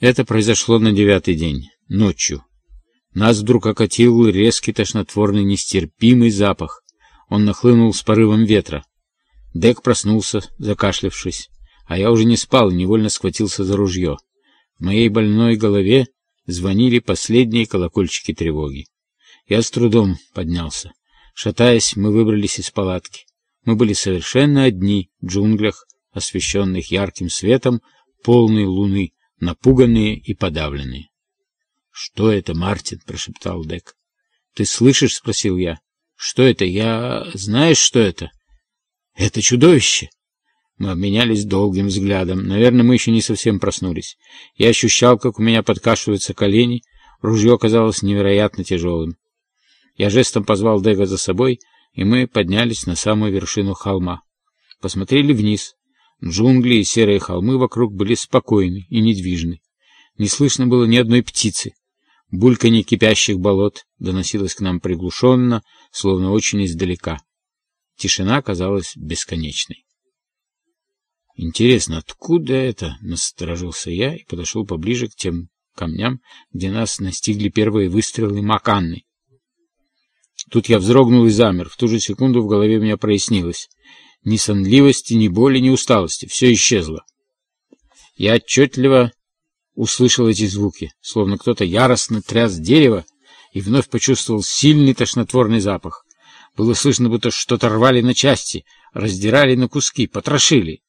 Это произошло на девятый день, ночью. Нас вдруг окатил резкий тошнотворный нестерпимый запах. Он нахлынул с порывом ветра. Дек проснулся, закашлявшись, а я уже не спал и невольно схватился за ружье. В моей больной голове звонили последние колокольчики тревоги. Я с трудом поднялся. Шатаясь, мы выбрались из палатки. Мы были совершенно одни в джунглях, освещенных ярким светом полной луны, напуганные и подавленные. — Что это, Мартин? — прошептал Дек. — Ты слышишь? — спросил я. — Что это? Я... Знаешь, что это? — Это чудовище! Мы обменялись долгим взглядом. Наверное, мы еще не совсем проснулись. Я ощущал, как у меня подкашиваются колени. Ружье оказалось невероятно тяжелым. Я жестом позвал Дега за собой, и мы поднялись на самую вершину холма. Посмотрели вниз. Джунгли и серые холмы вокруг были спокойны и недвижны. Не слышно было ни одной птицы. Бульканье кипящих болот доносилось к нам приглушенно, словно очень издалека. Тишина казалась бесконечной. «Интересно, откуда это?» — насторожился я и подошел поближе к тем камням, где нас настигли первые выстрелы Маканны. Тут я вздрогнул и замер. В ту же секунду в голове у меня прояснилось. Ни сонливости, ни боли, ни усталости. Все исчезло. Я отчетливо услышал эти звуки, словно кто-то яростно тряс дерево, и вновь почувствовал сильный тошнотворный запах. Было слышно, будто что-то рвали на части, раздирали на куски, потрошили.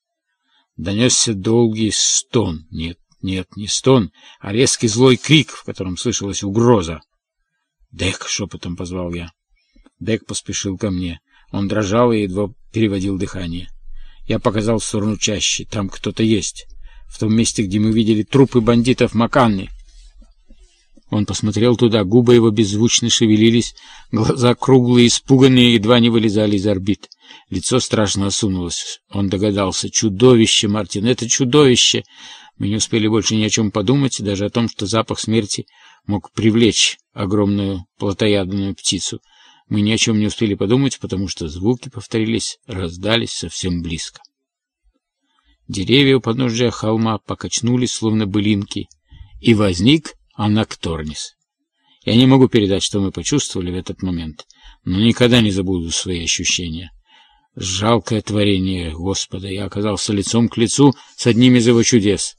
Донесся долгий стон. Нет, нет, не стон, а резкий злой крик, в котором слышалась угроза. «Дек!» — шепотом позвал я. Дек поспешил ко мне. Он дрожал и едва переводил дыхание. Я показал в сторону чаще. Там кто-то есть. В том месте, где мы видели трупы бандитов Маканни. Он посмотрел туда, губы его беззвучно шевелились, глаза круглые, испуганные, едва не вылезали из орбит. Лицо страшно осунулось. Он догадался. «Чудовище, Мартин, это чудовище!» Мы не успели больше ни о чем подумать, даже о том, что запах смерти мог привлечь огромную плотоядную птицу. Мы ни о чем не успели подумать, потому что звуки повторились, раздались совсем близко. Деревья у подножия холма покачнулись, словно былинки, и возник Анакторнис. Я не могу передать, что мы почувствовали в этот момент, но никогда не забуду свои ощущения. Жалкое творение Господа, я оказался лицом к лицу с одним из его чудес.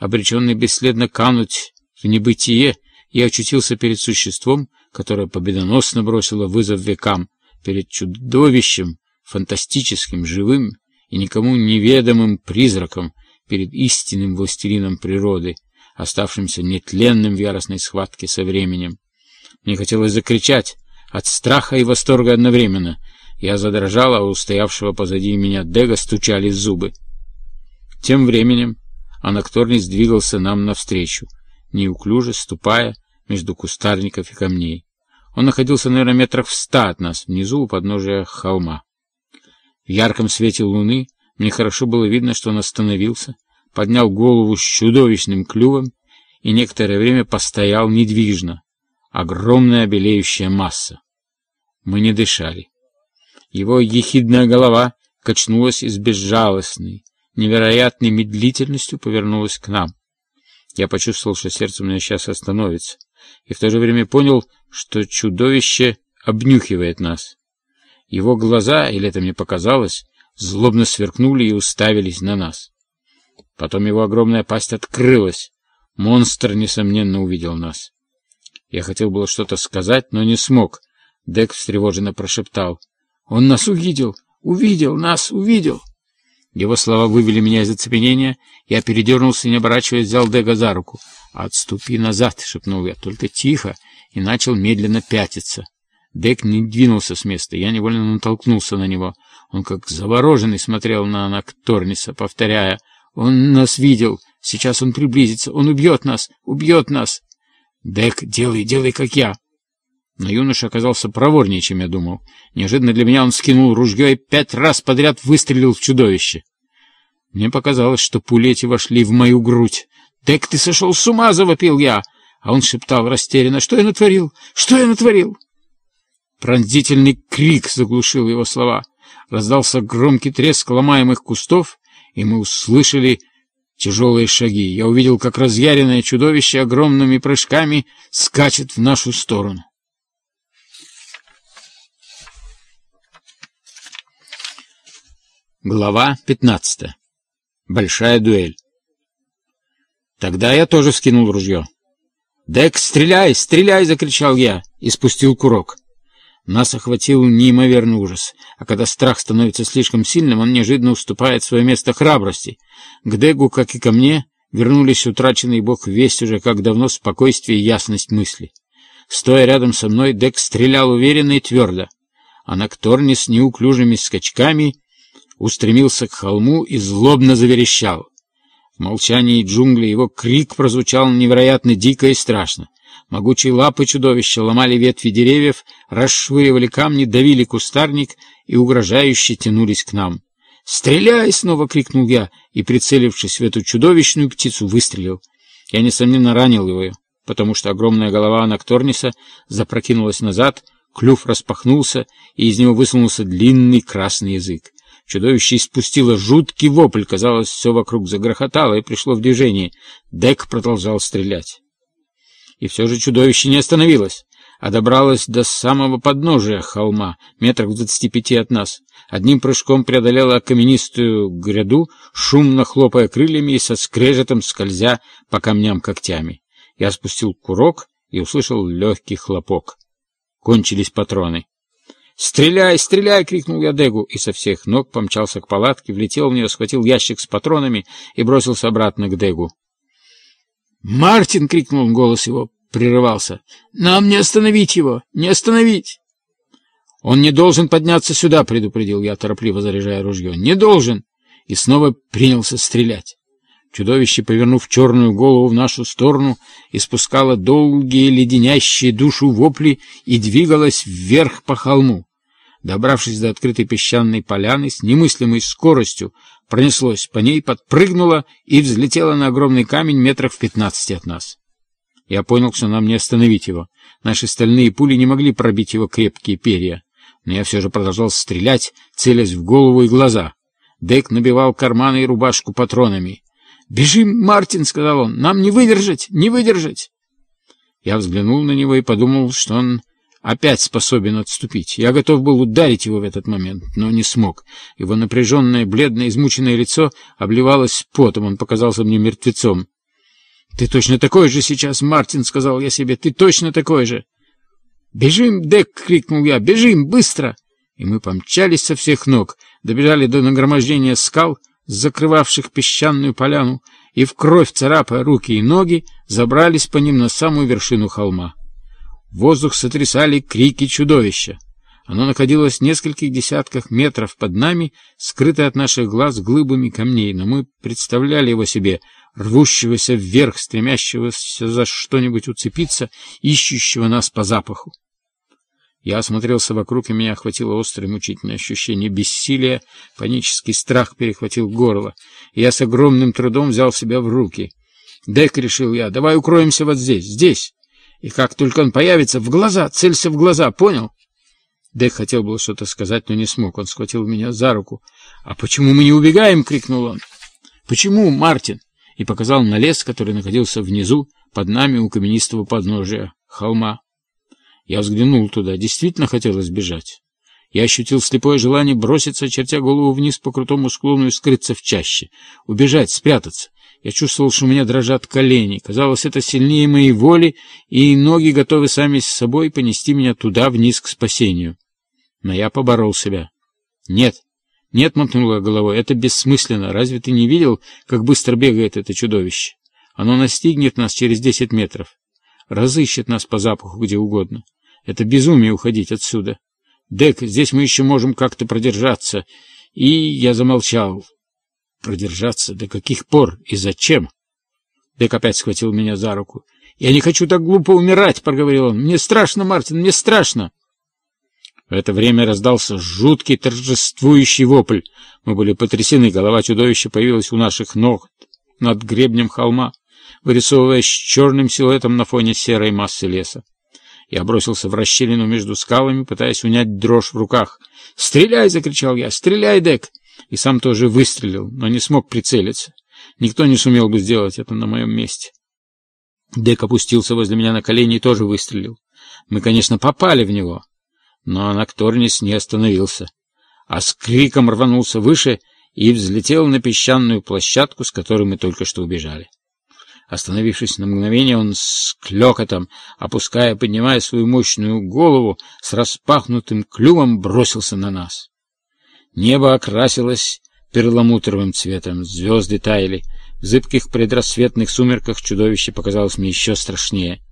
Обреченный бесследно кануть в небытие, я очутился перед существом, которое победоносно бросило вызов векам, перед чудовищем, фантастическим, живым и никому неведомым призраком, перед истинным властелином природы, оставшимся нетленным в яростной схватке со временем. Мне хотелось закричать от страха и восторга одновременно. Я задрожал, а у стоявшего позади меня Дега стучали зубы. Тем временем Анакторнис двигался нам навстречу, неуклюже ступая между кустарников и камней. Он находился, наверное, метрах в ста от нас, внизу у подножия холма. В ярком свете луны мне хорошо было видно, что он остановился, поднял голову с чудовищным клювом и некоторое время постоял недвижно. Огромная белеющая масса. Мы не дышали. Его ехидная голова качнулась и с безжалостной, невероятной медлительностью повернулась к нам. Я почувствовал, что сердце у меня сейчас остановится и в то же время понял, что чудовище обнюхивает нас. Его глаза, или это мне показалось, злобно сверкнули и уставились на нас. Потом его огромная пасть открылась. Монстр, несомненно, увидел нас. Я хотел было что-то сказать, но не смог. Дек встревоженно прошептал. «Он нас увидел! Увидел! Нас увидел!» Его слова вывели меня из оцепенения. Я передернулся не оборачиваясь, взял Дега за руку. «Отступи назад!» — шепнул я, только тихо, и начал медленно пятиться. Дек не двинулся с места, я невольно натолкнулся на него. Он как завороженный смотрел на Анакторниса, повторяя, «Он нас видел, сейчас он приблизится, он убьет нас, убьет нас!» «Дек, делай, делай, как я!» Но юноша оказался проворнее, чем я думал. Неожиданно для меня он скинул ружье и пять раз подряд выстрелил в чудовище. Мне показалось, что пули эти вошли в мою грудь. «Дек, ты сошел с ума!» — завопил я. А он шептал растерянно. «Что я натворил? Что я натворил?» Пронзительный крик заглушил его слова. Раздался громкий треск ломаемых кустов, и мы услышали Тяжелые шаги. Я увидел, как разъяренное чудовище огромными прыжками скачет в нашу сторону. Глава 15. Большая дуэль. Тогда я тоже вскинул ружье. «Дек, стреляй, стреляй!» — закричал я и спустил курок. Нас охватил неимоверный ужас, а когда страх становится слишком сильным, он неожиданно уступает свое место храбрости. К Дегу, как и ко мне, вернулись утраченный бог весть уже как давно спокойствие и ясность мысли. Стоя рядом со мной, Дег стрелял уверенно и твердо, а Накторни с неуклюжими скачками устремился к холму и злобно заверещал. В молчании джунглей его крик прозвучал невероятно дико и страшно. Могучие лапы чудовища ломали ветви деревьев, расшвыривали камни, давили кустарник и угрожающе тянулись к нам. «Стреляй!» — снова крикнул я, и, прицелившись в эту чудовищную птицу, выстрелил. Я, несомненно, ранил его, потому что огромная голова Анакторниса запрокинулась назад, клюв распахнулся, и из него высунулся длинный красный язык. Чудовище испустило жуткий вопль, казалось, все вокруг загрохотало и пришло в движение. Дек продолжал стрелять. И все же чудовище не остановилось, а добралось до самого подножия холма, метрах в двадцати пяти от нас. Одним прыжком преодолело каменистую гряду, шумно хлопая крыльями и со скрежетом скользя по камням когтями. Я спустил курок и услышал легкий хлопок. Кончились патроны. «Стреляй, стреляй!» — крикнул я Дегу, и со всех ног помчался к палатке, влетел в нее, схватил ящик с патронами и бросился обратно к Дегу. «Мартин!» — крикнул голос его прерывался. «Нам не остановить его! Не остановить!» «Он не должен подняться сюда!» — предупредил я, торопливо заряжая ружье. «Не должен!» И снова принялся стрелять. Чудовище, повернув черную голову в нашу сторону, испускало долгие леденящие душу вопли и двигалось вверх по холму. Добравшись до открытой песчаной поляны, с немыслимой скоростью пронеслось по ней, подпрыгнуло и взлетело на огромный камень метров в пятнадцати от нас. Я понял, что нам не остановить его. Наши стальные пули не могли пробить его крепкие перья. Но я все же продолжал стрелять, целясь в голову и глаза. Дек набивал карманы и рубашку патронами. «Бежим, Мартин!» — сказал он. «Нам не выдержать, не выдержать!» Я взглянул на него и подумал, что он опять способен отступить. Я готов был ударить его в этот момент, но не смог. Его напряженное, бледное, измученное лицо обливалось потом, он показался мне мертвецом. «Ты точно такой же сейчас, Мартин!» — сказал я себе. «Ты точно такой же!» «Бежим, Дек!» — крикнул я. «Бежим! Быстро!» И мы помчались со всех ног, добежали до нагромождения скал — закрывавших песчаную поляну, и в кровь царапая руки и ноги, забрались по ним на самую вершину холма. Воздух сотрясали крики чудовища. Оно находилось в нескольких десятках метров под нами, скрытое от наших глаз глыбами камней, но мы представляли его себе, рвущегося вверх, стремящегося за что-нибудь уцепиться, ищущего нас по запаху. Я осмотрелся вокруг, и меня охватило острое мучительное ощущение бессилия, панический страх перехватил горло. Я с огромным трудом взял себя в руки. «Дек», — решил я, — «давай укроемся вот здесь, здесь. И как только он появится, в глаза, целься в глаза, понял?» Дек хотел было что-то сказать, но не смог. Он схватил меня за руку. «А почему мы не убегаем?» — крикнул он. «Почему, Мартин?» И показал на лес, который находился внизу, под нами у каменистого подножия холма. Я взглянул туда. Действительно хотелось бежать. Я ощутил слепое желание броситься, чертя голову вниз по крутому склону и скрыться в чаще. Убежать, спрятаться. Я чувствовал, что у меня дрожат колени. Казалось, это сильнее моей воли, и ноги готовы сами с собой понести меня туда, вниз, к спасению. Но я поборол себя. «Нет, нет», — мотнула головой, — «это бессмысленно. Разве ты не видел, как быстро бегает это чудовище? Оно настигнет нас через десять метров разыщет нас по запаху где угодно. Это безумие уходить отсюда. Дек, здесь мы еще можем как-то продержаться. И я замолчал. Продержаться? До каких пор и зачем? Дек опять схватил меня за руку. «Я не хочу так глупо умирать», — проговорил он. «Мне страшно, Мартин, мне страшно». В это время раздался жуткий торжествующий вопль. Мы были потрясены, голова чудовища появилась у наших ног над гребнем холма вырисовываясь черным силуэтом на фоне серой массы леса. Я бросился в расщелину между скалами, пытаясь унять дрожь в руках. «Стреляй!» — закричал я. «Стреляй, Дек!» И сам тоже выстрелил, но не смог прицелиться. Никто не сумел бы сделать это на моем месте. Дек опустился возле меня на колени и тоже выстрелил. Мы, конечно, попали в него, но Анакторнис не остановился, а с криком рванулся выше и взлетел на песчаную площадку, с которой мы только что убежали. Остановившись на мгновение, он с клёкотом, опуская, поднимая свою мощную голову, с распахнутым клювом бросился на нас. Небо окрасилось перламутровым цветом, звезды таяли. В зыбких предрассветных сумерках чудовище показалось мне еще страшнее.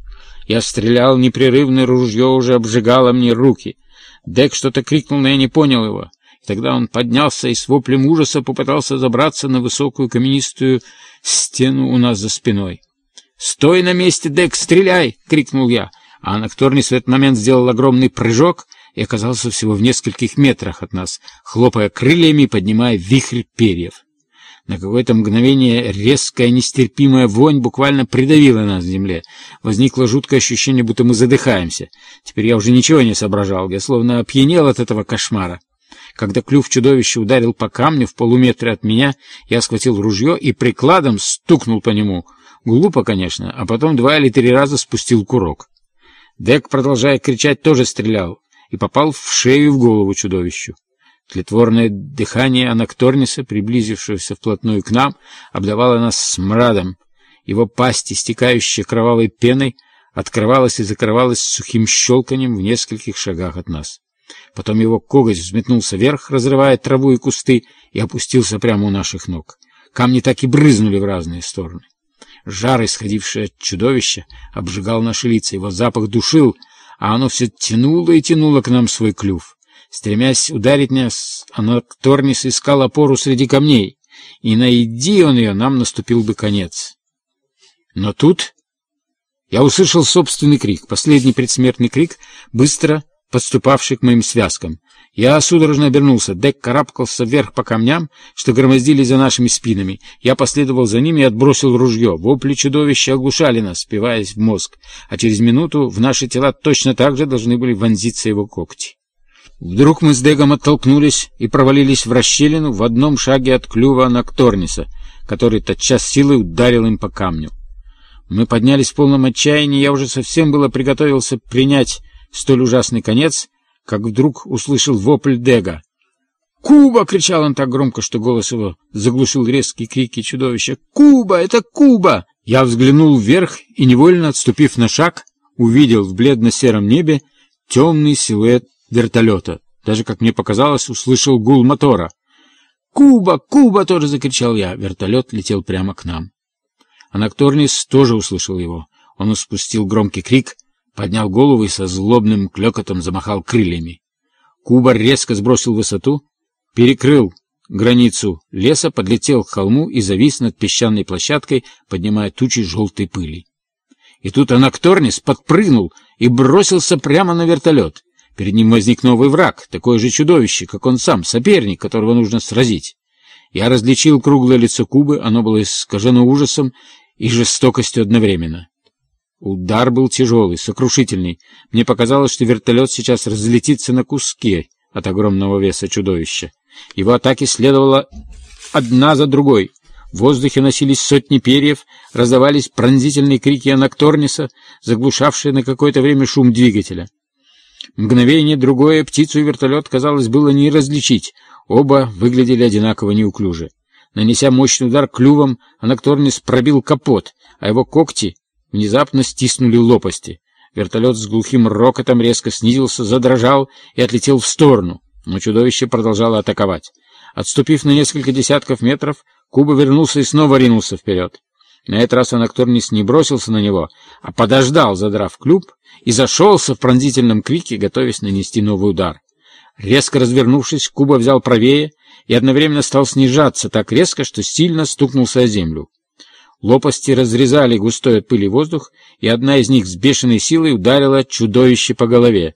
Я стрелял непрерывно, ружье уже обжигало мне руки. Дек что-то крикнул, но я не понял его. И тогда он поднялся и с воплем ужаса попытался забраться на высокую каменистую стену у нас за спиной. «Стой на месте, Дек, стреляй!» — крикнул я. А Анакторнис в этот момент сделал огромный прыжок и оказался всего в нескольких метрах от нас, хлопая крыльями и поднимая вихрь перьев. На какое-то мгновение резкая нестерпимая вонь буквально придавила нас к земле. Возникло жуткое ощущение, будто мы задыхаемся. Теперь я уже ничего не соображал, я словно опьянел от этого кошмара. Когда клюв чудовища ударил по камню в полуметре от меня, я схватил ружье и прикладом стукнул по нему. Глупо, конечно, а потом два или три раза спустил курок. Дек, продолжая кричать, тоже стрелял и попал в шею и в голову чудовищу. Тлетворное дыхание Анакторниса, приблизившегося вплотную к нам, обдавало нас смрадом. Его пасть, истекающая кровавой пеной, открывалась и закрывалась сухим щелканием в нескольких шагах от нас. Потом его коготь взметнулся вверх, разрывая траву и кусты, и опустился прямо у наших ног. Камни так и брызнули в разные стороны. Жар, исходивший от чудовища, обжигал наши лица, его запах душил, а оно все тянуло и тянуло к нам свой клюв. Стремясь ударить нас, Анакторнис искал опору среди камней, и найди он ее, нам наступил бы конец. Но тут я услышал собственный крик, последний предсмертный крик, быстро подступавший к моим связкам. Я судорожно обернулся. Дек карабкался вверх по камням, что громоздились за нашими спинами. Я последовал за ними и отбросил ружье. Вопли чудовища оглушали нас, спиваясь в мозг, а через минуту в наши тела точно так же должны были вонзиться его когти. Вдруг мы с Дегом оттолкнулись и провалились в расщелину в одном шаге от клюва Накторниса, который тотчас силой ударил им по камню. Мы поднялись в полном отчаянии, я уже совсем было приготовился принять столь ужасный конец, как вдруг услышал вопль Дега. «Куба!» — кричал он так громко, что голос его заглушил резкие крики чудовища. «Куба! Это Куба!» Я взглянул вверх и, невольно отступив на шаг, увидел в бледно-сером небе темный силуэт вертолета. Даже, как мне показалось, услышал гул мотора. «Куба! Куба!» — тоже закричал я. Вертолет летел прямо к нам. Анакторнис тоже услышал его. Он спустил громкий крик, поднял голову и со злобным клекотом замахал крыльями. Куба резко сбросил высоту, перекрыл границу леса, подлетел к холму и завис над песчаной площадкой, поднимая тучи желтой пыли. И тут Анакторнис подпрыгнул и бросился прямо на вертолет. Перед ним возник новый враг, такое же чудовище, как он сам, соперник, которого нужно сразить. Я различил круглое лицо Кубы, оно было искажено ужасом и жестокостью одновременно. Удар был тяжелый, сокрушительный. Мне показалось, что вертолет сейчас разлетится на куски от огромного веса чудовища. Его атаки следовало одна за другой. В воздухе носились сотни перьев, раздавались пронзительные крики Анакторниса, заглушавшие на какое-то время шум двигателя. Мгновение другое птицу и вертолет, казалось, было не различить. Оба выглядели одинаково неуклюже. Нанеся мощный удар клювом, Анакторнис пробил капот, а его когти Внезапно стиснули лопасти. Вертолет с глухим рокотом резко снизился, задрожал и отлетел в сторону, но чудовище продолжало атаковать. Отступив на несколько десятков метров, Куба вернулся и снова ринулся вперед. На этот раз Анакторнис не бросился на него, а подождал, задрав клюв, и зашелся в пронзительном крике, готовясь нанести новый удар. Резко развернувшись, Куба взял правее и одновременно стал снижаться так резко, что сильно стукнулся о землю. Лопасти разрезали густой от пыли воздух, и одна из них с бешеной силой ударила чудовище по голове.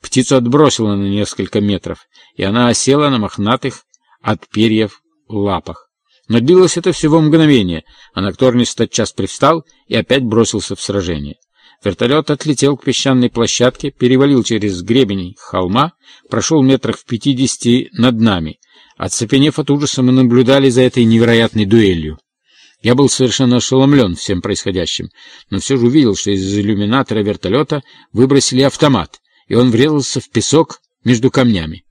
Птицу отбросила на несколько метров, и она осела на мохнатых от перьев лапах. Но длилось это всего мгновение, а Нокторнис тотчас привстал и опять бросился в сражение. Вертолет отлетел к песчаной площадке, перевалил через гребень холма, прошел метрах в пятидесяти над нами. Оцепенев от ужаса, мы наблюдали за этой невероятной дуэлью. Я был совершенно ошеломлен всем происходящим, но все же увидел, что из иллюминатора вертолета выбросили автомат, и он врезался в песок между камнями.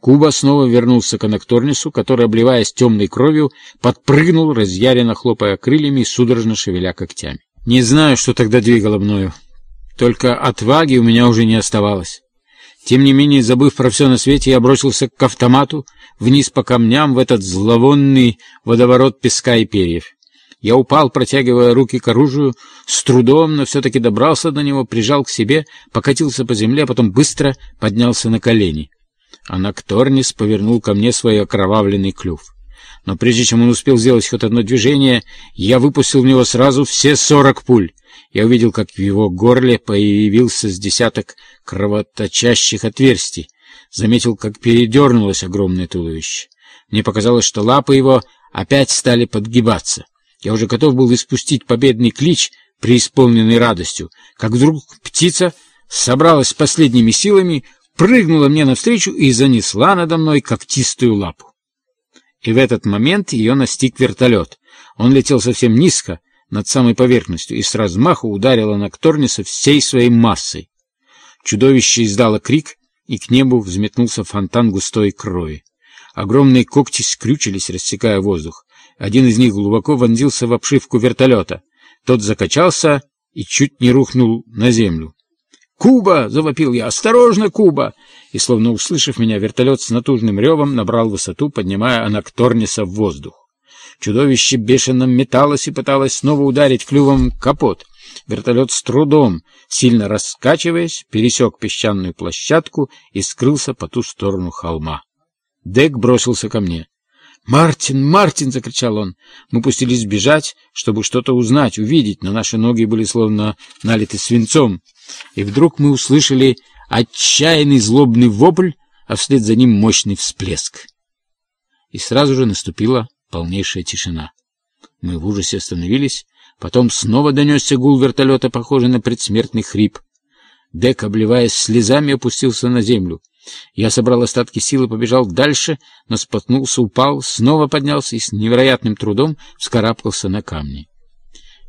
Куба снова вернулся к Анакторнису, который, обливаясь темной кровью, подпрыгнул, разъяренно хлопая крыльями и судорожно шевеля когтями. Не знаю, что тогда двигало мною. Только отваги у меня уже не оставалось. Тем не менее, забыв про все на свете, я бросился к автомату, вниз по камням в этот зловонный водоворот песка и перьев. Я упал, протягивая руки к оружию, с трудом, но все-таки добрался до него, прижал к себе, покатился по земле, а потом быстро поднялся на колени. Анакторнис повернул ко мне свой окровавленный клюв. Но прежде чем он успел сделать хоть одно движение, я выпустил в него сразу все сорок пуль. Я увидел, как в его горле появился с десяток кровоточащих отверстий. Заметил, как передернулось огромное туловище. Мне показалось, что лапы его опять стали подгибаться. Я уже готов был испустить победный клич, преисполненный радостью, как вдруг птица собралась с последними силами, прыгнула мне навстречу и занесла надо мной когтистую лапу. И в этот момент ее настиг вертолет. Он летел совсем низко, над самой поверхностью, и с размаху ударила на Кторниса всей своей массой. Чудовище издало крик, и к небу взметнулся фонтан густой крови. Огромные когти скрючились, рассекая воздух. Один из них глубоко вонзился в обшивку вертолета. Тот закачался и чуть не рухнул на землю. «Куба!» — завопил я. «Осторожно, Куба!» И, словно услышав меня, вертолет с натужным ревом набрал высоту, поднимая Анакторниса в воздух. Чудовище бешено металось и пыталось снова ударить клювом капот. Вертолет с трудом, сильно раскачиваясь, пересек песчаную площадку и скрылся по ту сторону холма. Дек бросился ко мне. «Мартин! Мартин!» — закричал он. Мы пустились бежать, чтобы что-то узнать, увидеть, но наши ноги были словно налиты свинцом. И вдруг мы услышали отчаянный злобный вопль, а вслед за ним мощный всплеск. И сразу же наступила полнейшая тишина. Мы в ужасе остановились, потом снова донесся гул вертолета, похожий на предсмертный хрип. Дек, обливаясь слезами, опустился на землю. Я собрал остатки силы, побежал дальше, но споткнулся, упал, снова поднялся и с невероятным трудом вскарабкался на камни.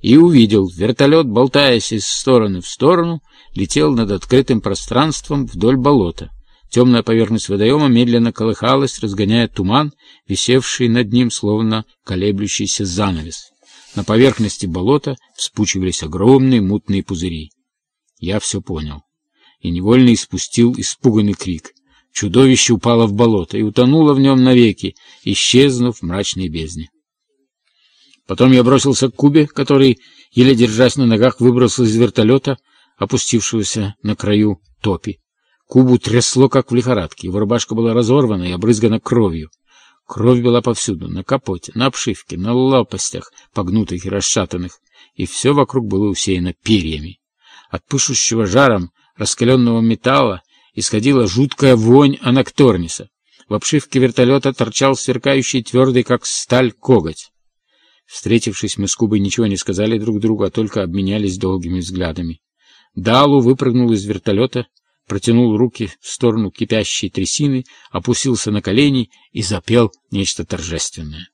И увидел, вертолет, болтаясь из стороны в сторону, летел над открытым пространством вдоль болота. Темная поверхность водоема медленно колыхалась, разгоняя туман, висевший над ним, словно колеблющийся занавес. На поверхности болота вспучивались огромные мутные пузыри. Я все понял и невольно испустил испуганный крик. Чудовище упало в болото и утонуло в нем навеки, исчезнув в мрачной бездне. Потом я бросился к Кубе, который, еле держась на ногах, выбрался из вертолета, опустившегося на краю топи. Кубу трясло, как в лихорадке. Его рубашка была разорвана и обрызгана кровью. Кровь была повсюду, на капоте, на обшивке, на лопастях, погнутых и расшатанных, и все вокруг было усеяно перьями. От пышущего жаром раскаленного металла исходила жуткая вонь анакторниса. В обшивке вертолета торчал сверкающий твердый, как сталь, коготь. Встретившись, мы с Кубой ничего не сказали друг другу, а только обменялись долгими взглядами. Далу выпрыгнул из вертолета, протянул руки в сторону кипящей трясины, опустился на колени и запел нечто торжественное.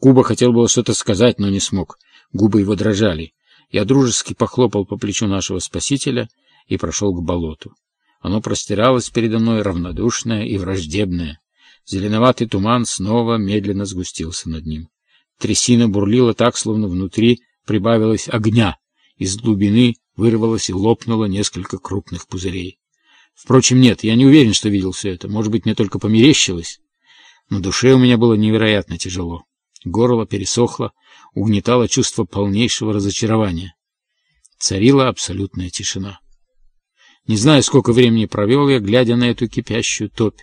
Куба хотел было что-то сказать, но не смог. Губы его дрожали. Я дружески похлопал по плечу нашего спасителя — и прошел к болоту. Оно простиралось передо мной равнодушное и враждебное. Зеленоватый туман снова медленно сгустился над ним. Трясина бурлила так, словно внутри прибавилось огня. Из глубины вырвалось и лопнуло несколько крупных пузырей. Впрочем, нет, я не уверен, что видел все это. Может быть, мне только померещилось. На душе у меня было невероятно тяжело. Горло пересохло, угнетало чувство полнейшего разочарования. Царила абсолютная тишина. Не знаю, сколько времени провел я, глядя на эту кипящую топь.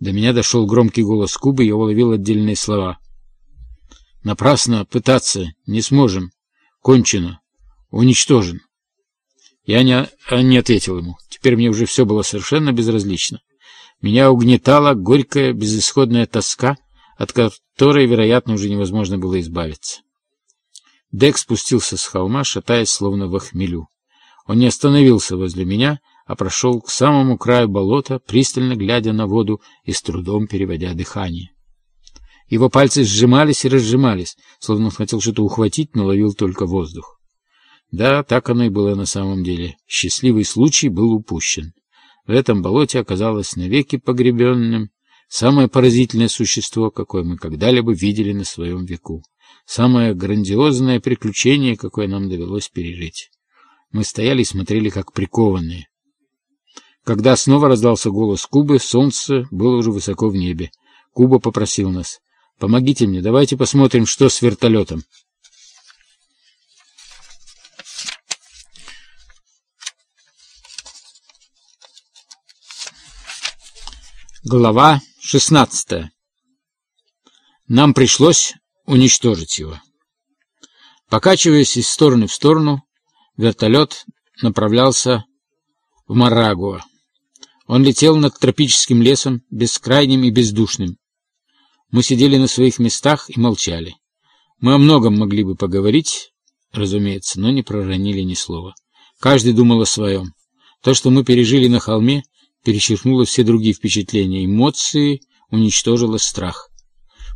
До меня дошел громкий голос Кубы, я уловил отдельные слова. «Напрасно пытаться не сможем. Кончено. Уничтожен». Я не, а не ответил ему. Теперь мне уже все было совершенно безразлично. Меня угнетала горькая, безысходная тоска, от которой, вероятно, уже невозможно было избавиться. Дек спустился с холма, шатаясь, словно в охмелю. Он не остановился возле меня, а прошел к самому краю болота, пристально глядя на воду и с трудом переводя дыхание. Его пальцы сжимались и разжимались, словно хотел что-то ухватить, но ловил только воздух. Да, так оно и было на самом деле. Счастливый случай был упущен. В этом болоте оказалось навеки погребенным самое поразительное существо, какое мы когда-либо видели на своем веку. Самое грандиозное приключение, какое нам довелось пережить. Мы стояли и смотрели, как прикованные. Когда снова раздался голос Кубы, солнце было уже высоко в небе. Куба попросил нас. «Помогите мне, давайте посмотрим, что с вертолетом». Глава 16. Нам пришлось уничтожить его. Покачиваясь из стороны в сторону, вертолет направлялся в Марагуа. Он летел над тропическим лесом, бескрайним и бездушным. Мы сидели на своих местах и молчали. Мы о многом могли бы поговорить, разумеется, но не проронили ни слова. Каждый думал о своем. То, что мы пережили на холме, перечеркнуло все другие впечатления. Эмоции уничтожило страх.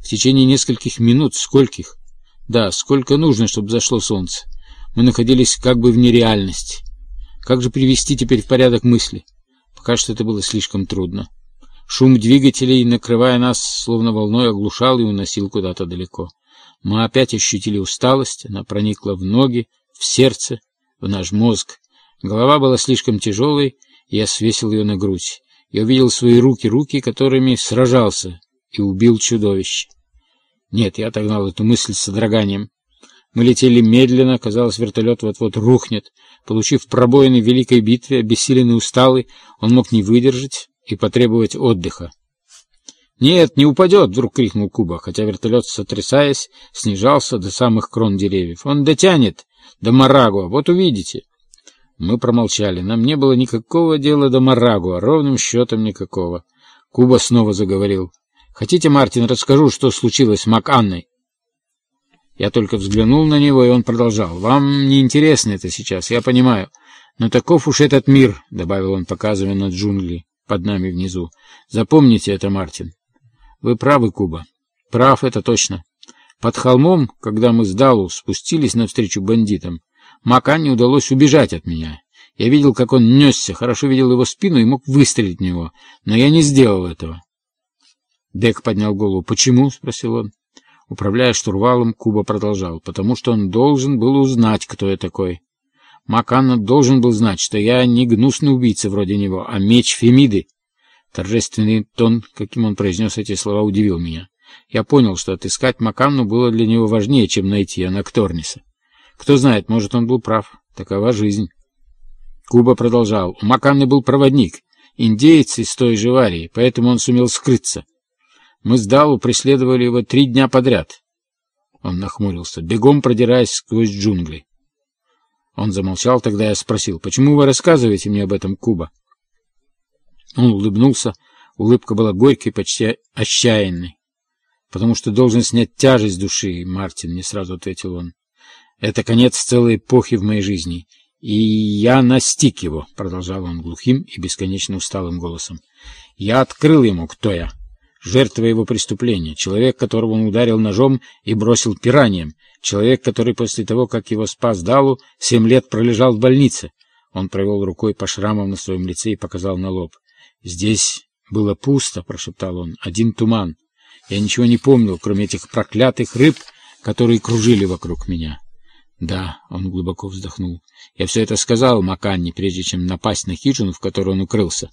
В течение нескольких минут, скольких? Да, сколько нужно, чтобы зашло солнце. Мы находились как бы в нереальности. Как же привести теперь в порядок мысли? Пока что это было слишком трудно. Шум двигателей, накрывая нас, словно волной, оглушал и уносил куда-то далеко. Мы опять ощутили усталость, она проникла в ноги, в сердце, в наш мозг. Голова была слишком тяжелой, и я свесил ее на грудь. Я увидел свои руки, руки, которыми сражался, и убил чудовище. Нет, я отогнал эту мысль с содроганием. Мы летели медленно, казалось, вертолет вот-вот рухнет. Получив пробоины в великой битве, обессиленный усталый, он мог не выдержать и потребовать отдыха. «Нет, не упадет!» — вдруг крикнул Куба, хотя вертолет, сотрясаясь, снижался до самых крон деревьев. «Он дотянет до Марагуа, вот увидите!» Мы промолчали. Нам не было никакого дела до Марагуа, ровным счетом никакого. Куба снова заговорил. «Хотите, Мартин, расскажу, что случилось с Мак Анной?» Я только взглянул на него, и он продолжал. «Вам не интересно это сейчас, я понимаю. Но таков уж этот мир», — добавил он, показывая на джунгли под нами внизу. «Запомните это, Мартин». «Вы правы, Куба. Прав, это точно. Под холмом, когда мы с Далу спустились навстречу бандитам, Маканне удалось убежать от меня. Я видел, как он несся, хорошо видел его спину и мог выстрелить в него, но я не сделал этого». Дек поднял голову. «Почему?» — спросил он. Управляя штурвалом, Куба продолжал, потому что он должен был узнать, кто я такой. Маканна должен был знать, что я не гнусный убийца вроде него, а меч Фемиды. Торжественный тон, каким он произнес эти слова, удивил меня. Я понял, что отыскать Маканну было для него важнее, чем найти Анакторниса. Кто знает, может, он был прав. Такова жизнь. Куба продолжал. У Маканны был проводник, индеец из той же Варии, поэтому он сумел скрыться. Мы с Далу преследовали его три дня подряд. Он нахмурился, бегом продираясь сквозь джунгли. Он замолчал, тогда я спросил, почему вы рассказываете мне об этом, Куба? Он улыбнулся, улыбка была горькой, почти отчаянной. «Потому что должен снять тяжесть души, Мартин», — не сразу ответил он. «Это конец целой эпохи в моей жизни. И я настиг его», — продолжал он глухим и бесконечно усталым голосом. «Я открыл ему, кто я» жертва его преступления, человек, которого он ударил ножом и бросил пиранием, человек, который после того, как его спас Далу, семь лет пролежал в больнице. Он провел рукой по шрамам на своем лице и показал на лоб. «Здесь было пусто», — прошептал он, — «один туман. Я ничего не помнил, кроме этих проклятых рыб, которые кружили вокруг меня». «Да», — он глубоко вздохнул, — «я все это сказал Маканне, прежде чем напасть на хижину, в которой он укрылся».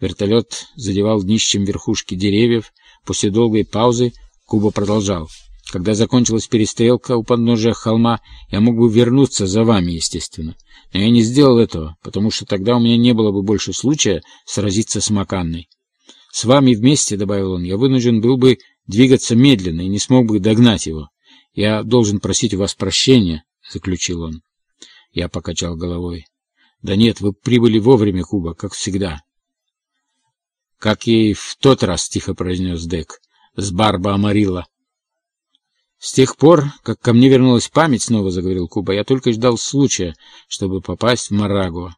Вертолет задевал днищем верхушки деревьев. После долгой паузы Куба продолжал. Когда закончилась перестрелка у подножия холма, я мог бы вернуться за вами, естественно. Но я не сделал этого, потому что тогда у меня не было бы больше случая сразиться с Маканной. С вами вместе, — добавил он, — я вынужден был бы двигаться медленно и не смог бы догнать его. Я должен просить у вас прощения, — заключил он. Я покачал головой. Да нет, вы прибыли вовремя, Куба, как всегда. «Как и в тот раз», — тихо произнес Дек, — «с Барба Амарилла». «С тех пор, как ко мне вернулась память, — снова заговорил Куба, — я только ждал случая, чтобы попасть в Марагуа.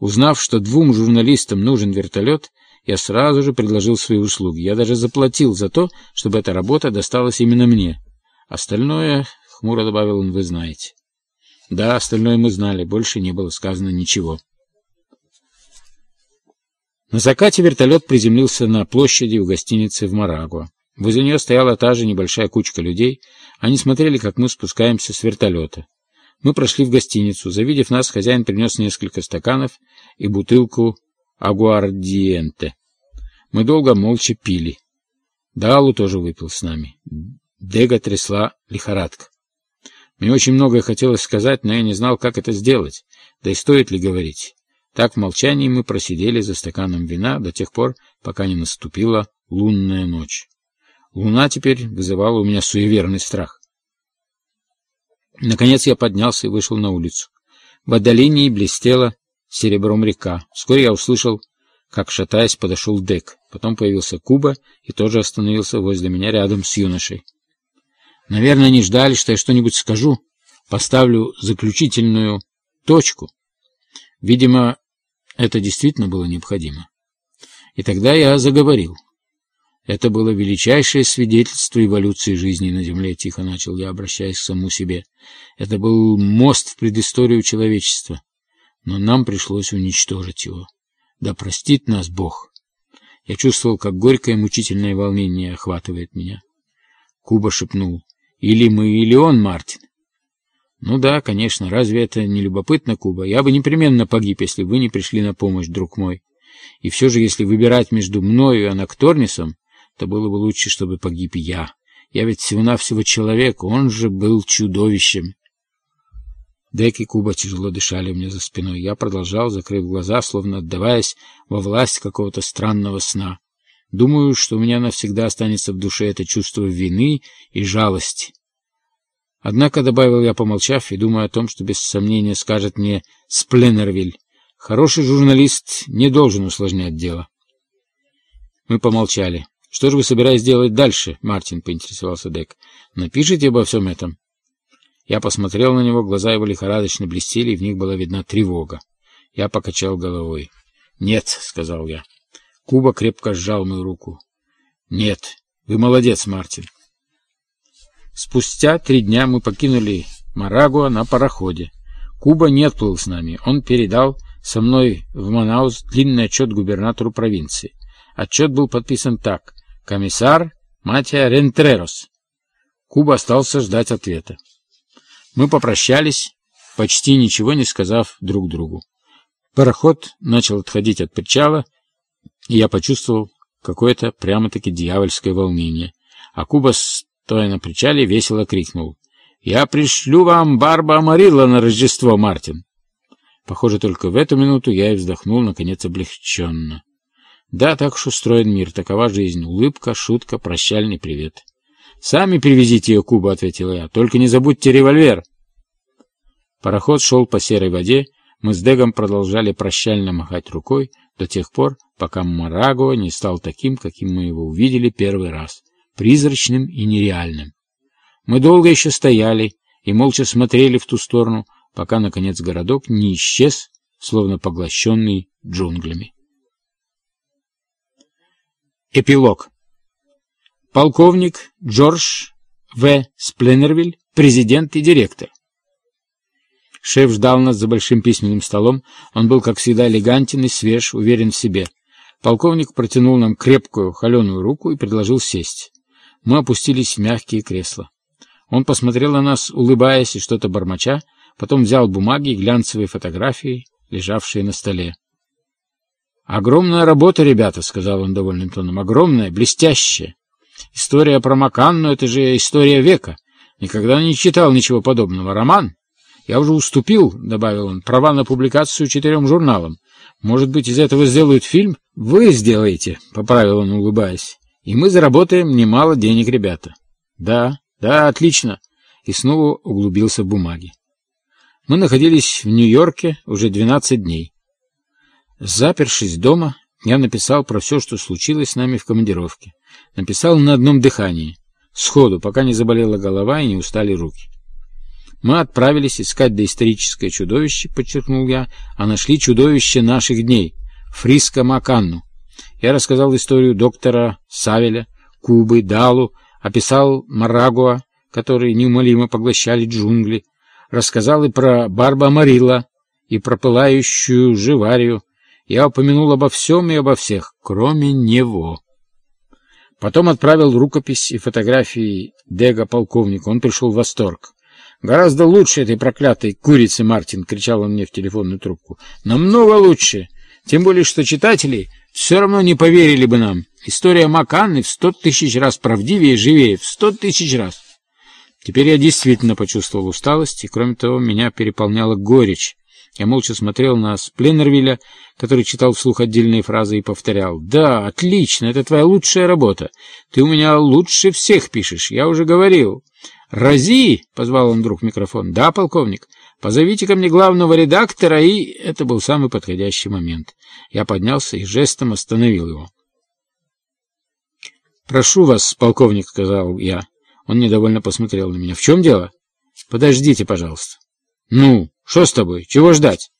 Узнав, что двум журналистам нужен вертолет, я сразу же предложил свои услуги. Я даже заплатил за то, чтобы эта работа досталась именно мне. Остальное, — хмуро добавил он, — вы знаете. Да, остальное мы знали, больше не было сказано ничего. На закате вертолет приземлился на площади у гостиницы в Марагуа. Возле нее стояла та же небольшая кучка людей. Они смотрели, как мы спускаемся с вертолета. Мы прошли в гостиницу. Завидев нас, хозяин принес несколько стаканов и бутылку агуардиенте. Мы долго молча пили. Далу тоже выпил с нами. Дега трясла лихорадка. Мне очень многое хотелось сказать, но я не знал, как это сделать, да и стоит ли говорить. Так в молчании мы просидели за стаканом вина до тех пор, пока не наступила лунная ночь. Луна теперь вызывала у меня суеверный страх. Наконец я поднялся и вышел на улицу. В отдалении блестела серебром река. Вскоре я услышал, как, шатаясь, подошел Дек. Потом появился Куба и тоже остановился возле меня рядом с юношей. Наверное, они ждали, что я что-нибудь скажу, поставлю заключительную точку. Видимо, это действительно было необходимо. И тогда я заговорил. Это было величайшее свидетельство эволюции жизни на Земле, тихо начал я, обращаясь к самому себе. Это был мост в предысторию человечества, но нам пришлось уничтожить его. Да простит нас Бог. Я чувствовал, как горькое мучительное волнение охватывает меня. Куба шепнул. Или мы, или он, Мартин. Ну да, конечно, разве это не любопытно, Куба? Я бы непременно погиб, если вы не пришли на помощь, друг мой. И все же, если выбирать между мною и Анакторнисом, то было бы лучше, чтобы погиб я. Я ведь всего-навсего человек, он же был чудовищем. Дек и Куба тяжело дышали меня за спиной. Я продолжал, закрыв глаза, словно отдаваясь во власть какого-то странного сна. Думаю, что у меня навсегда останется в душе это чувство вины и жалости. Однако, добавил я, помолчав, и думая о том, что без сомнения скажет мне Спленнервиль, хороший журналист не должен усложнять дело. Мы помолчали. «Что же вы собираетесь делать дальше?» — Мартин поинтересовался Дек. «Напишите обо всем этом». Я посмотрел на него, глаза его лихорадочно блестели, и в них была видна тревога. Я покачал головой. «Нет», — сказал я. Куба крепко сжал мою руку. «Нет, вы молодец, Мартин». Спустя три дня мы покинули Марагуа на пароходе. Куба не отплыл с нами. Он передал со мной в Манаус длинный отчет губернатору провинции. Отчет был подписан так. «Комиссар Матия Рентрерос». Куба остался ждать ответа. Мы попрощались, почти ничего не сказав друг другу. Пароход начал отходить от причала, и я почувствовал какое-то прямо-таки дьявольское волнение. А Куба, стоя на причале, весело крикнул. «Я пришлю вам Барба Амарилла на Рождество, Мартин!» Похоже, только в эту минуту я и вздохнул, наконец, облегченно. Да, так уж устроен мир, такова жизнь. Улыбка, шутка, прощальный привет. «Сами привезите ее, Куба», — ответил я. «Только не забудьте револьвер». Пароход шел по серой воде, мы с Дегом продолжали прощально махать рукой до тех пор, пока Марагуа не стал таким, каким мы его увидели первый раз, призрачным и нереальным. Мы долго еще стояли и молча смотрели в ту сторону, пока, наконец, городок не исчез, словно поглощенный джунглями. Эпилог. Полковник Джордж В. Спленнервиль, президент и директор. Шеф ждал нас за большим письменным столом. Он был, как всегда, элегантен и свеж, уверен в себе. Полковник протянул нам крепкую, холеную руку и предложил сесть. Мы опустились в мягкие кресла. Он посмотрел на нас, улыбаясь и что-то бормоча, потом взял бумаги и глянцевые фотографии, лежавшие на столе. «Огромная работа, ребята», — сказал он довольным тоном. «Огромная, блестящая. История про Маканну — это же история века. Никогда не читал ничего подобного. Роман?» «Я уже уступил», — добавил он, — «права на публикацию четырем журналам. Может быть, из этого сделают фильм?» «Вы сделаете», — поправил он, улыбаясь. «И мы заработаем немало денег, ребята». «Да, да, отлично». И снова углубился в бумаги. Мы находились в Нью-Йорке уже 12 дней. Запершись дома, я написал про все, что случилось с нами в командировке. Написал на одном дыхании, сходу, пока не заболела голова и не устали руки. Мы отправились искать доисторическое чудовище, подчеркнул я, а нашли чудовище наших дней, Фриско Маканну. Я рассказал историю доктора Савеля, Кубы, Далу, описал Марагуа, которые неумолимо поглощали джунгли, рассказал и про Барба Марила, и про пылающую живарию. Я упомянул обо всем и обо всех, кроме него. Потом отправил рукопись и фотографии Дега полковнику. Он пришел в восторг. «Гораздо лучше этой проклятой курицы, Мартин!» — кричал он мне в телефонную трубку. «Намного лучше! Тем более, что читатели все равно не поверили бы нам. История Маканны в сто тысяч раз правдивее и живее, в сто тысяч раз!» Теперь я действительно почувствовал усталость, и, кроме того, меня переполняла горечь. Я молча смотрел на Спленнервилля, который читал вслух отдельные фразы и повторял. «Да, отлично, это твоя лучшая работа. Ты у меня лучше всех пишешь, я уже говорил». «Рази!» — позвал он вдруг микрофон. «Да, полковник. Позовите ко мне главного редактора, и...» Это был самый подходящий момент. Я поднялся и жестом остановил его. «Прошу вас, полковник», — сказал я. Он недовольно посмотрел на меня. «В чем дело?» «Подождите, пожалуйста». «Ну, что с тобой? Чего ждать?»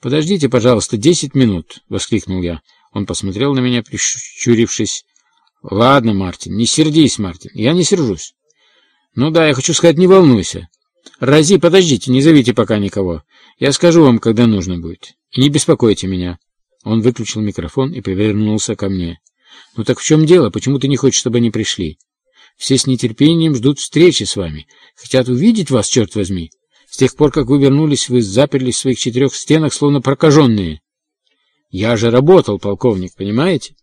«Подождите, пожалуйста, десять минут», — воскликнул я. Он посмотрел на меня, прищурившись. «Ладно, Мартин, не сердись, Мартин, я не сержусь». «Ну да, я хочу сказать, не волнуйся. Рази, подождите, не зовите пока никого. Я скажу вам, когда нужно будет. Не беспокойте меня». Он выключил микрофон и повернулся ко мне. «Ну так в чем дело? Почему ты не хочешь, чтобы они пришли? Все с нетерпением ждут встречи с вами. Хотят увидеть вас, черт возьми. С тех пор, как вы вернулись, вы заперлись в своих четырех стенах, словно прокаженные. Я же работал, полковник, понимаете?»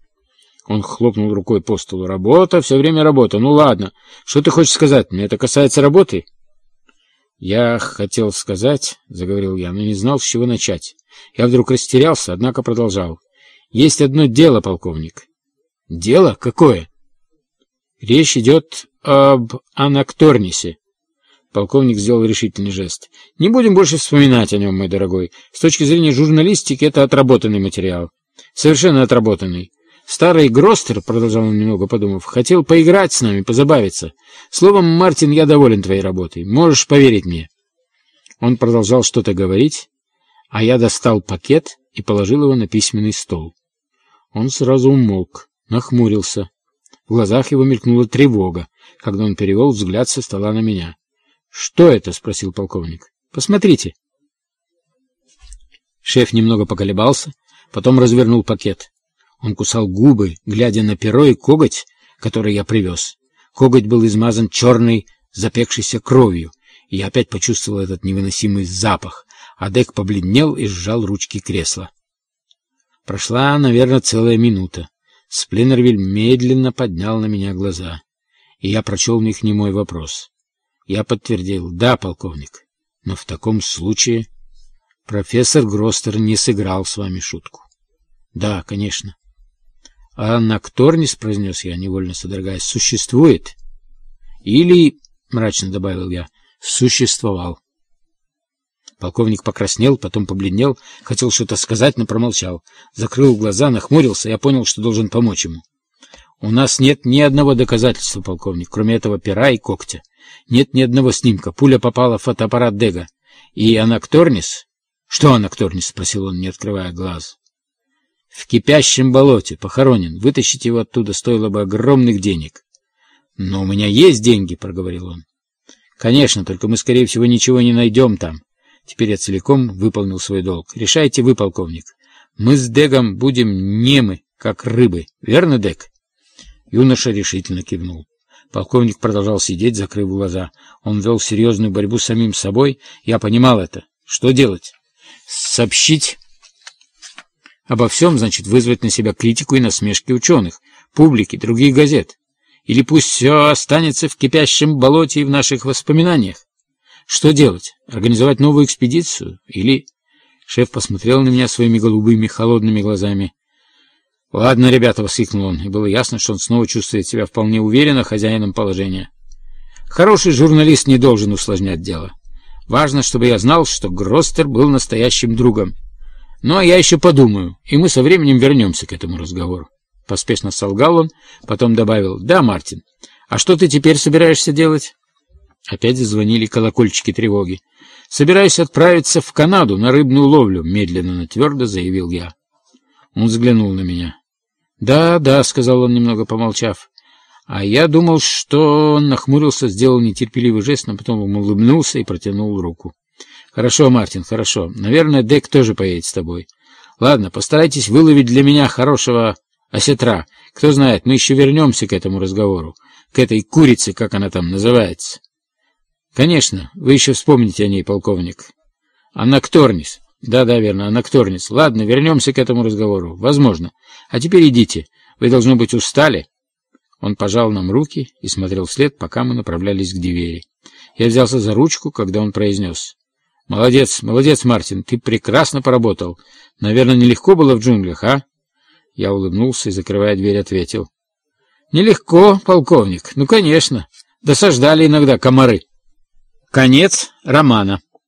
Он хлопнул рукой по столу. «Работа, все время работа. Ну ладно. Что ты хочешь сказать мне? Это касается работы?» «Я хотел сказать, — заговорил я, — но не знал, с чего начать. Я вдруг растерялся, однако продолжал. Есть одно дело, полковник». «Дело? Какое?» «Речь идет об Анакторнисе». Полковник сделал решительный жест. «Не будем больше вспоминать о нем, мой дорогой. С точки зрения журналистики это отработанный материал. Совершенно отработанный. Старый Гростер, — продолжал он немного подумав, — хотел поиграть с нами, позабавиться. Словом, Мартин, я доволен твоей работой. Можешь поверить мне. Он продолжал что-то говорить, а я достал пакет и положил его на письменный стол. Он сразу умолк, нахмурился. В глазах его мелькнула тревога, когда он перевел взгляд со стола на меня. — Что это? — спросил полковник. — Посмотрите. Шеф немного поколебался, потом развернул пакет. Он кусал губы, глядя на перо и коготь, который я привез. Коготь был измазан черной, запекшейся кровью, и я опять почувствовал этот невыносимый запах, а Дек побледнел и сжал ручки кресла. Прошла, наверное, целая минута. Сплинервиль медленно поднял на меня глаза, и я прочел в них немой вопрос. Я подтвердил, да, полковник, но в таком случае профессор Гростер не сыграл с вами шутку. Да, конечно. А Нокторнис, произнес я, невольно содрогаясь, существует? Или, мрачно добавил я, существовал. Полковник покраснел, потом побледнел, хотел что-то сказать, но промолчал. Закрыл глаза, нахмурился, я понял, что должен помочь ему. У нас нет ни одного доказательства, полковник, кроме этого пера и когтя. Нет ни одного снимка. Пуля попала в фотоаппарат Дега. И Анакторнис... Что Анакторнис? — спросил он, не открывая глаз. В кипящем болоте, похоронен. Вытащить его оттуда стоило бы огромных денег. — Но у меня есть деньги, — проговорил он. — Конечно, только мы, скорее всего, ничего не найдем там. Теперь я целиком выполнил свой долг. Решайте вы, полковник. Мы с Дегом будем немы, как рыбы. Верно, Дег? Юноша решительно кивнул. Полковник продолжал сидеть, закрыв глаза. Он вел серьезную борьбу с самим собой. Я понимал это. Что делать? Сообщить Обо всем, значит, вызвать на себя критику и насмешки ученых, публики, других газет. Или пусть все останется в кипящем болоте и в наших воспоминаниях. Что делать? Организовать новую экспедицию? Или... Шеф посмотрел на меня своими голубыми, холодными глазами. «Ладно, ребята», — воскликнул он, и было ясно, что он снова чувствует себя вполне уверенно хозяином положения. «Хороший журналист не должен усложнять дело. Важно, чтобы я знал, что Гростер был настоящим другом. Ну, а я еще подумаю, и мы со временем вернемся к этому разговору. Поспешно солгал он, потом добавил, «Да, Мартин, а что ты теперь собираешься делать?» Опять зазвонили колокольчики тревоги. «Собираюсь отправиться в Канаду на рыбную ловлю», — медленно, но твердо заявил я. Он взглянул на меня. «Да, да», — сказал он, немного помолчав. А я думал, что он нахмурился, сделал нетерпеливый жест, но потом улыбнулся и протянул руку. «Хорошо, Мартин, хорошо. Наверное, Дек тоже поедет с тобой. Ладно, постарайтесь выловить для меня хорошего осетра. Кто знает, мы еще вернемся к этому разговору, к этой курице, как она там называется». «Конечно, вы еще вспомните о ней, полковник». «Анакторнис». «Да-да, верно, Анакторнис. Ладно, вернемся к этому разговору. Возможно. А теперь идите. Вы, должно быть, устали». Он пожал нам руки и смотрел вслед, пока мы направлялись к двери. Я взялся за ручку, когда он произнес. «Молодец, молодец, Мартин, ты прекрасно поработал. Наверное, нелегко было в джунглях, а?» Я улыбнулся и, закрывая дверь, ответил. «Нелегко, полковник. Ну, конечно. Досаждали иногда комары». Конец романа.